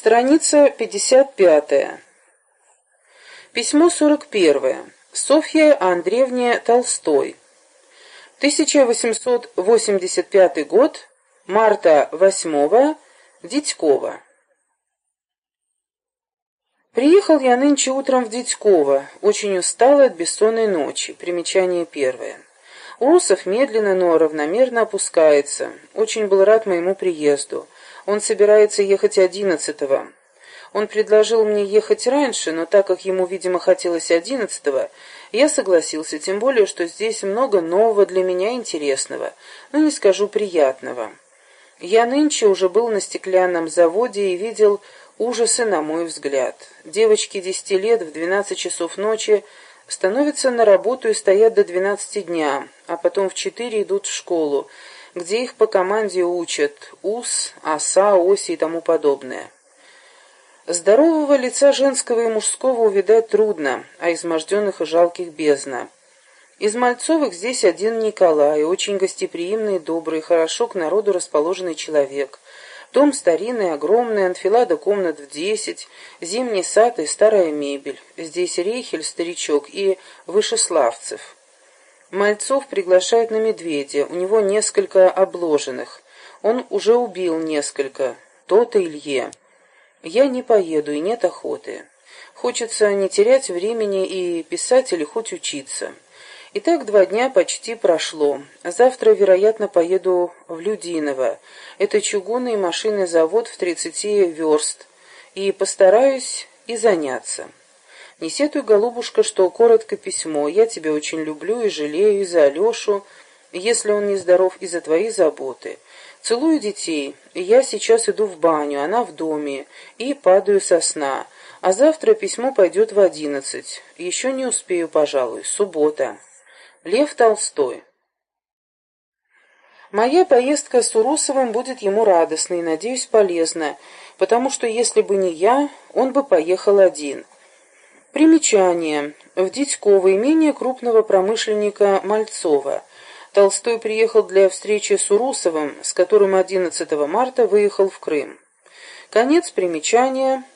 Страница 55. Письмо 41. Софья Андреевне Толстой. 1885 год. Марта 8. Дитькова. Приехал я нынче утром в Дитьково, очень усталый от бессонной ночи. Примечание первое. Урусов медленно, но равномерно опускается. Очень был рад моему приезду. Он собирается ехать одиннадцатого. Он предложил мне ехать раньше, но так как ему, видимо, хотелось одиннадцатого, я согласился, тем более, что здесь много нового для меня интересного, но не скажу приятного. Я нынче уже был на стеклянном заводе и видел ужасы, на мой взгляд. Девочки десяти лет в двенадцать часов ночи становятся на работу и стоят до двенадцати дня, а потом в четыре идут в школу, где их по команде учат ус, оса, оси и тому подобное. Здорового лица женского и мужского увидать трудно, а изможденных и жалких бездна. Из Мальцовых здесь один Николай, очень гостеприимный, добрый, хорошо к народу расположенный человек. Дом старинный, огромный, анфилада комнат в десять, зимний сад и старая мебель. Здесь Рейхель, старичок, и Вышеславцев. Мальцов приглашает на медведя, у него несколько обложенных. Он уже убил несколько, то-то Илье. Я не поеду, и нет охоты. Хочется не терять времени и писать или хоть учиться. Итак, два дня почти прошло. Завтра, вероятно, поеду в Людиново. Это чугунный машинный завод в 30 верст. И постараюсь и заняться. Не сетуй, голубушка, что коротко письмо. Я тебя очень люблю и жалею и за Алешу, если он нездоров, и за твои заботы. Целую детей. Я сейчас иду в баню, она в доме, и падаю со сна. А завтра письмо пойдет в одиннадцать. Еще не успею, пожалуй. Суббота. Лев Толстой. Моя поездка с Урусовым будет ему радостной надеюсь, полезна, потому что если бы не я, он бы поехал один. Примечание. В Дитьково имение крупного промышленника Мальцова. Толстой приехал для встречи с Урусовым, с которым 11 марта выехал в Крым. Конец примечания.